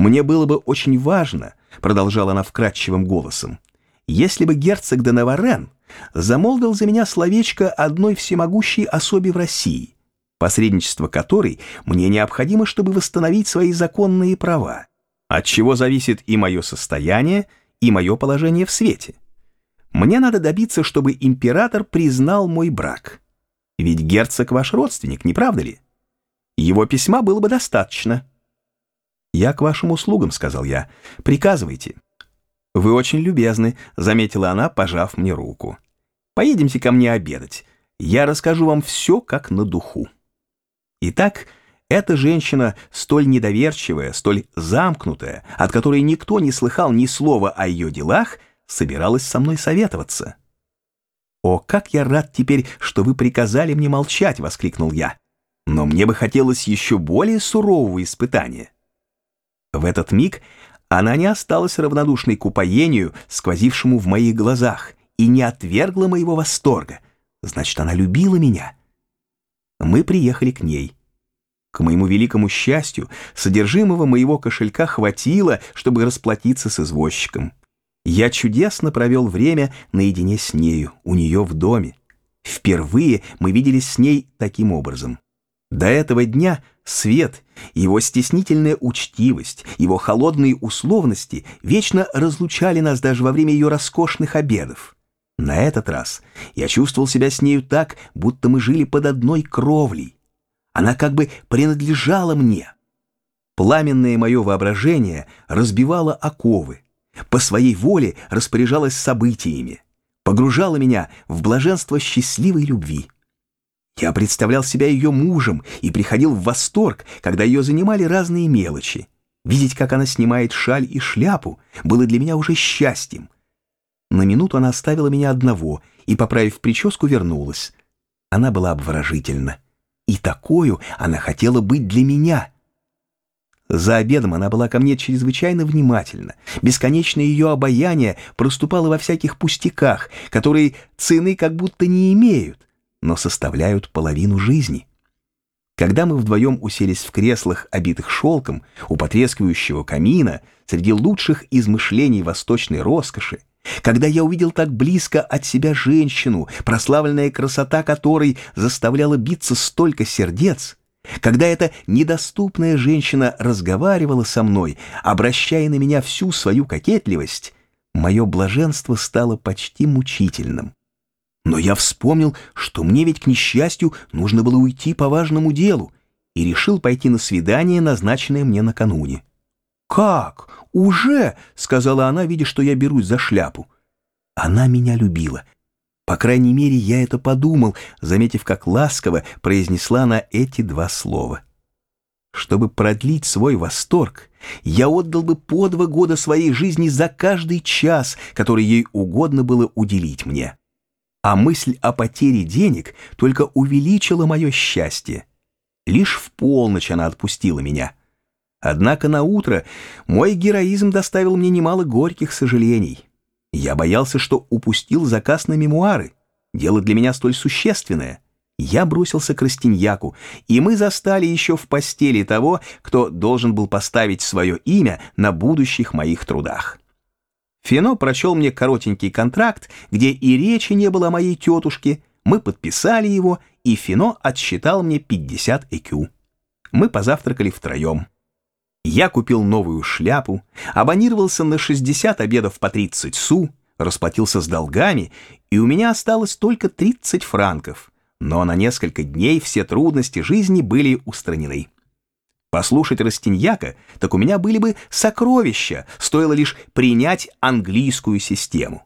«Мне было бы очень важно», — продолжала она вкрадчивым голосом, «если бы герцог де Наварен замолвил за меня словечко одной всемогущей особе в России, посредничество которой мне необходимо, чтобы восстановить свои законные права, от чего зависит и мое состояние, и мое положение в свете. Мне надо добиться, чтобы император признал мой брак. Ведь герцог ваш родственник, не правда ли? Его письма было бы достаточно. «Я к вашим услугам», — сказал я. «Приказывайте». «Вы очень любезны», — заметила она, пожав мне руку. «Поедемте ко мне обедать. Я расскажу вам все, как на духу». Итак, эта женщина, столь недоверчивая, столь замкнутая, от которой никто не слыхал ни слова о ее делах, собиралась со мной советоваться. «О, как я рад теперь, что вы приказали мне молчать!» — воскликнул я. «Но мне бы хотелось еще более сурового испытания». В этот миг она не осталась равнодушной к упоению, сквозившему в моих глазах, и не отвергла моего восторга. Значит, она любила меня. Мы приехали к ней. К моему великому счастью, содержимого моего кошелька хватило, чтобы расплатиться с извозчиком. Я чудесно провел время наедине с нею, у нее в доме. Впервые мы виделись с ней таким образом. До этого дня свет, его стеснительная учтивость, его холодные условности вечно разлучали нас даже во время ее роскошных обедов. На этот раз я чувствовал себя с нею так, будто мы жили под одной кровлей. Она как бы принадлежала мне. Пламенное мое воображение разбивало оковы, по своей воле распоряжалась событиями, погружала меня в блаженство счастливой любви. Я представлял себя ее мужем и приходил в восторг, когда ее занимали разные мелочи. Видеть, как она снимает шаль и шляпу, было для меня уже счастьем. На минуту она оставила меня одного и, поправив прическу, вернулась. Она была обворожительна. И такую она хотела быть для меня. За обедом она была ко мне чрезвычайно внимательна. Бесконечное ее обаяние проступало во всяких пустяках, которые цены как будто не имеют, но составляют половину жизни. Когда мы вдвоем уселись в креслах, обитых шелком, у потрескивающего камина, среди лучших измышлений восточной роскоши, когда я увидел так близко от себя женщину, прославленная красота которой заставляла биться столько сердец, когда эта недоступная женщина разговаривала со мной, обращая на меня всю свою кокетливость, мое блаженство стало почти мучительным. Но я вспомнил, что мне ведь, к несчастью, нужно было уйти по важному делу, и решил пойти на свидание, назначенное мне накануне. «Как? Уже?» — сказала она, видя, что я берусь за шляпу. Она меня любила. По крайней мере, я это подумал, заметив, как ласково произнесла она эти два слова. Чтобы продлить свой восторг, я отдал бы по два года своей жизни за каждый час, который ей угодно было уделить мне. А мысль о потере денег только увеличила мое счастье. Лишь в полночь она отпустила меня — Однако на утро мой героизм доставил мне немало горьких сожалений. Я боялся, что упустил заказ на мемуары. Дело для меня столь существенное. Я бросился к Растиньяку, и мы застали еще в постели того, кто должен был поставить свое имя на будущих моих трудах. Фино прочел мне коротенький контракт, где и речи не было о моей тетушке. Мы подписали его, и Фино отсчитал мне 50 ЭКЮ. Мы позавтракали втроем. Я купил новую шляпу, абонировался на 60 обедов по 30 су, расплатился с долгами, и у меня осталось только 30 франков. Но на несколько дней все трудности жизни были устранены. Послушать Растиньяка, так у меня были бы сокровища, стоило лишь принять английскую систему.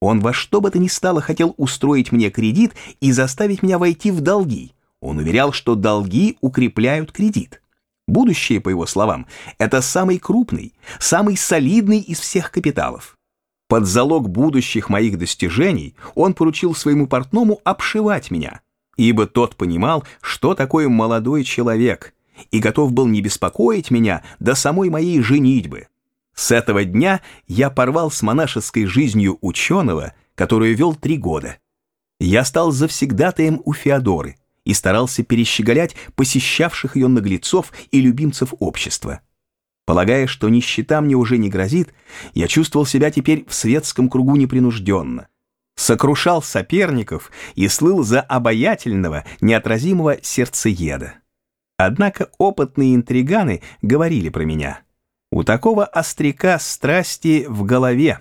Он во что бы то ни стало хотел устроить мне кредит и заставить меня войти в долги. Он уверял, что долги укрепляют кредит. Будущее, по его словам, это самый крупный, самый солидный из всех капиталов. Под залог будущих моих достижений он поручил своему портному обшивать меня, ибо тот понимал, что такое молодой человек, и готов был не беспокоить меня до самой моей женитьбы. С этого дня я порвал с монашеской жизнью ученого, которую вел три года. Я стал завсегдатаем у Феодоры, и старался перещеголять посещавших ее наглецов и любимцев общества. Полагая, что нищета мне уже не грозит, я чувствовал себя теперь в светском кругу непринужденно. Сокрушал соперников и слыл за обаятельного, неотразимого сердцееда. Однако опытные интриганы говорили про меня. У такого остряка страсти в голове.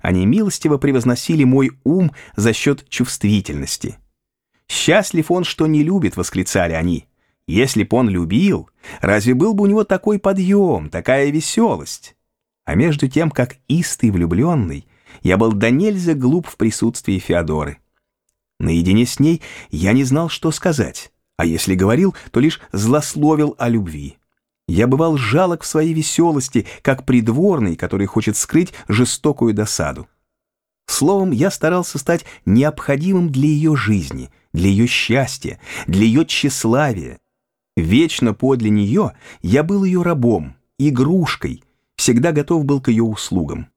Они милостиво превозносили мой ум за счет чувствительности. «Счастлив он, что не любит», — восклицали они. «Если б он любил, разве был бы у него такой подъем, такая веселость?» А между тем, как истый влюбленный, я был до нельзя глуп в присутствии Феодоры. Наедине с ней я не знал, что сказать, а если говорил, то лишь злословил о любви. Я бывал жалок в своей веселости, как придворный, который хочет скрыть жестокую досаду. Словом, я старался стать необходимым для ее жизни, для ее счастья, для ее тщеславия. Вечно подле нее я был ее рабом, игрушкой, всегда готов был к ее услугам.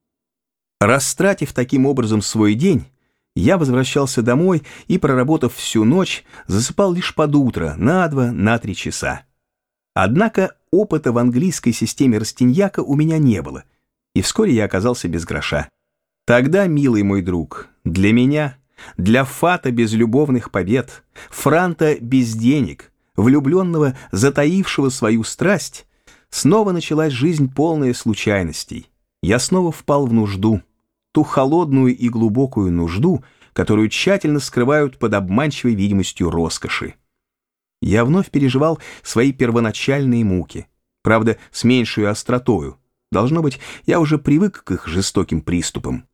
Растратив таким образом свой день, я возвращался домой и, проработав всю ночь, засыпал лишь под утро, на два, на три часа. Однако опыта в английской системе Растиньяка у меня не было, и вскоре я оказался без гроша. Тогда, милый мой друг, для меня, для Фата без любовных побед, Франта без денег, влюбленного, затаившего свою страсть, снова началась жизнь полная случайностей. Я снова впал в нужду, ту холодную и глубокую нужду, которую тщательно скрывают под обманчивой видимостью роскоши я вновь переживал свои первоначальные муки. Правда, с меньшей остротою. Должно быть, я уже привык к их жестоким приступам.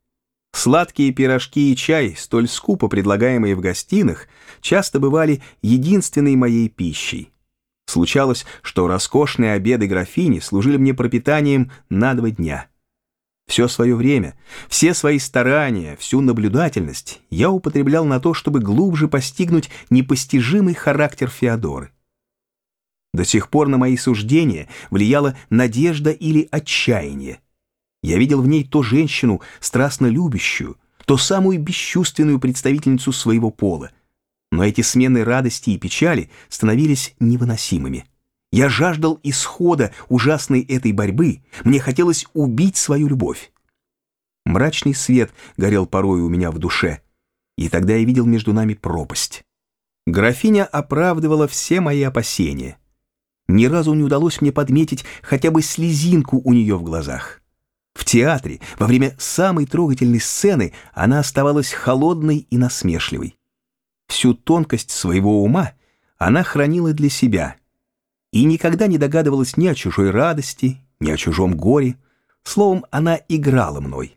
Сладкие пирожки и чай, столь скупо предлагаемые в гостиных, часто бывали единственной моей пищей. Случалось, что роскошные обеды графини служили мне пропитанием на два дня — все свое время, все свои старания, всю наблюдательность я употреблял на то, чтобы глубже постигнуть непостижимый характер Феодоры. До сих пор на мои суждения влияла надежда или отчаяние. Я видел в ней то женщину, страстно любящую, то самую бесчувственную представительницу своего пола. Но эти смены радости и печали становились невыносимыми. Я жаждал исхода ужасной этой борьбы, мне хотелось убить свою любовь. Мрачный свет горел порой у меня в душе, и тогда я видел между нами пропасть. Графиня оправдывала все мои опасения. Ни разу не удалось мне подметить хотя бы слезинку у нее в глазах. В театре, во время самой трогательной сцены, она оставалась холодной и насмешливой. Всю тонкость своего ума она хранила для себя — и никогда не догадывалась ни о чужой радости, ни о чужом горе. Словом, она играла мной.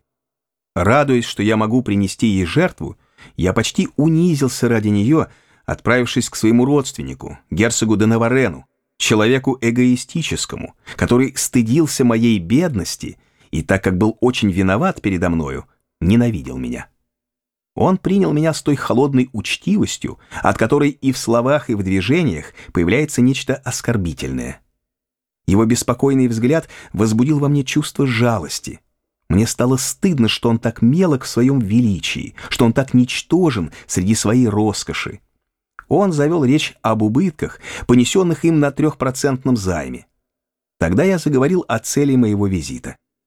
Радуясь, что я могу принести ей жертву, я почти унизился ради нее, отправившись к своему родственнику, герцогу де Наварену, человеку эгоистическому, который стыдился моей бедности и, так как был очень виноват передо мною, ненавидел меня. Он принял меня с той холодной учтивостью, от которой и в словах, и в движениях появляется нечто оскорбительное. Его беспокойный взгляд возбудил во мне чувство жалости. Мне стало стыдно, что он так мелок в своем величии, что он так ничтожен среди своей роскоши. Он завел речь об убытках, понесенных им на трехпроцентном займе. Тогда я заговорил о цели моего визита.